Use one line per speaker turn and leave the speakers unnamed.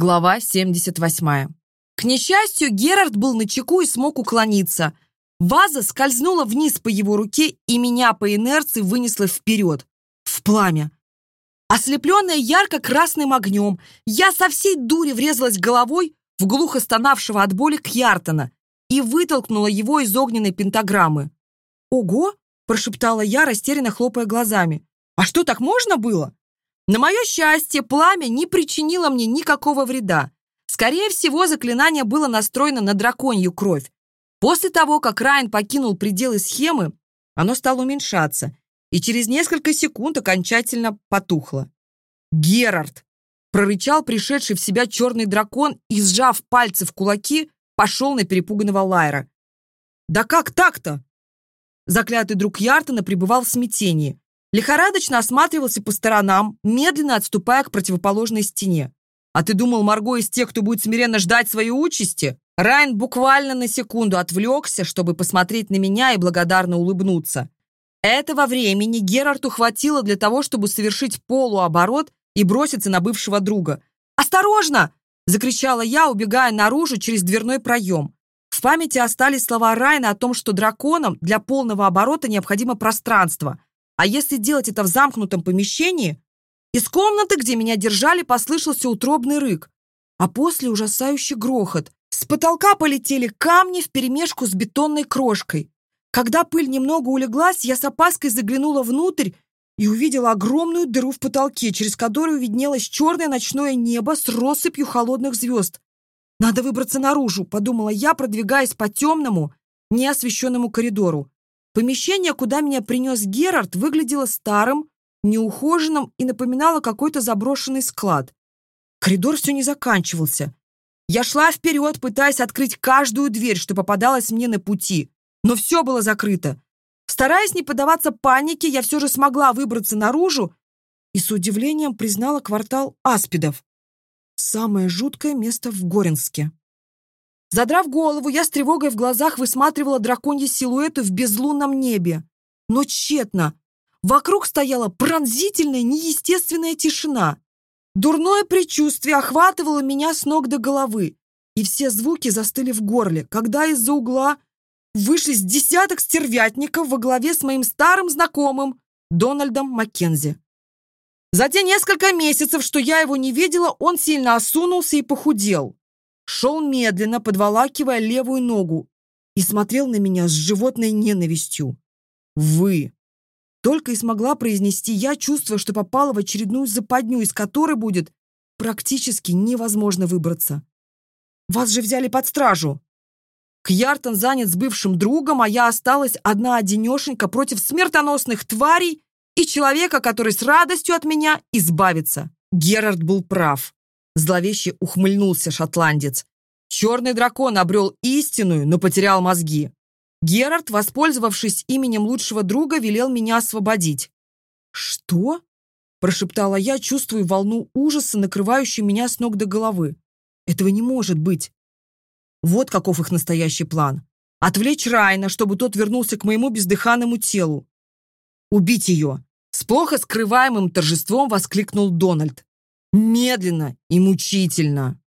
Глава 78. К несчастью, Герард был на чеку и смог уклониться. Ваза скользнула вниз по его руке, и меня по инерции вынесла вперед, в пламя. Ослепленная ярко-красным огнем, я со всей дури врезалась головой в глухо стонавшего от боли Кьяртона и вытолкнула его из огненной пентаграммы. «Ого!» – прошептала я, растерянно хлопая глазами. «А что, так можно было?» На мое счастье, пламя не причинило мне никакого вреда. Скорее всего, заклинание было настроено на драконью кровь. После того, как Райан покинул пределы схемы, оно стало уменьшаться и через несколько секунд окончательно потухло. «Герард!» — прорычал пришедший в себя черный дракон и, сжав пальцы в кулаки, пошел на перепуганного Лайра. «Да как так-то?» Заклятый друг Яртона пребывал в смятении. Лихорадочно осматривался по сторонам, медленно отступая к противоположной стене. А ты думал, Марго из тех, кто будет смиренно ждать своей участи? Райан буквально на секунду отвлекся, чтобы посмотреть на меня и благодарно улыбнуться. Этого времени Герарду хватило для того, чтобы совершить полуоборот и броситься на бывшего друга. «Осторожно!» – закричала я, убегая наружу через дверной проем. В памяти остались слова Райна о том, что драконам для полного оборота необходимо пространство – а если делать это в замкнутом помещении? Из комнаты, где меня держали, послышался утробный рык, а после ужасающий грохот. С потолка полетели камни вперемешку с бетонной крошкой. Когда пыль немного улеглась, я с опаской заглянула внутрь и увидела огромную дыру в потолке, через которую виднелось черное ночное небо с россыпью холодных звезд. «Надо выбраться наружу», — подумала я, продвигаясь по темному, неосвещенному коридору. Помещение, куда меня принес Герард, выглядело старым, неухоженным и напоминало какой-то заброшенный склад. Коридор все не заканчивался. Я шла вперед, пытаясь открыть каждую дверь, что попадалась мне на пути, но все было закрыто. Стараясь не поддаваться панике, я все же смогла выбраться наружу и с удивлением признала квартал Аспидов. Самое жуткое место в Горинске. Задрав голову, я с тревогой в глазах высматривала драконьи силуэты в безлунном небе. Но тщетно. Вокруг стояла пронзительная, неестественная тишина. Дурное предчувствие охватывало меня с ног до головы, и все звуки застыли в горле, когда из-за угла вышли с десяток стервятников во главе с моим старым знакомым Дональдом Маккензи. За те несколько месяцев, что я его не видела, он сильно осунулся и похудел шел медленно, подволакивая левую ногу, и смотрел на меня с животной ненавистью. «Вы!» Только и смогла произнести я, чувствуя, что попала в очередную западню, из которой будет практически невозможно выбраться. «Вас же взяли под стражу!» Кьяртон занят с бывшим другом, а я осталась одна-одинешенька против смертоносных тварей и человека, который с радостью от меня избавится. Герард был прав. Зловеще ухмыльнулся шотландец. Черный дракон обрел истинную, но потерял мозги. Герард, воспользовавшись именем лучшего друга, велел меня освободить. «Что?» – прошептала я, чувствуя волну ужаса, накрывающую меня с ног до головы. «Этого не может быть!» Вот каков их настоящий план. Отвлечь Райна, чтобы тот вернулся к моему бездыханному телу. «Убить ее!» С плохо скрываемым торжеством воскликнул Дональд. Медленно и мучительно.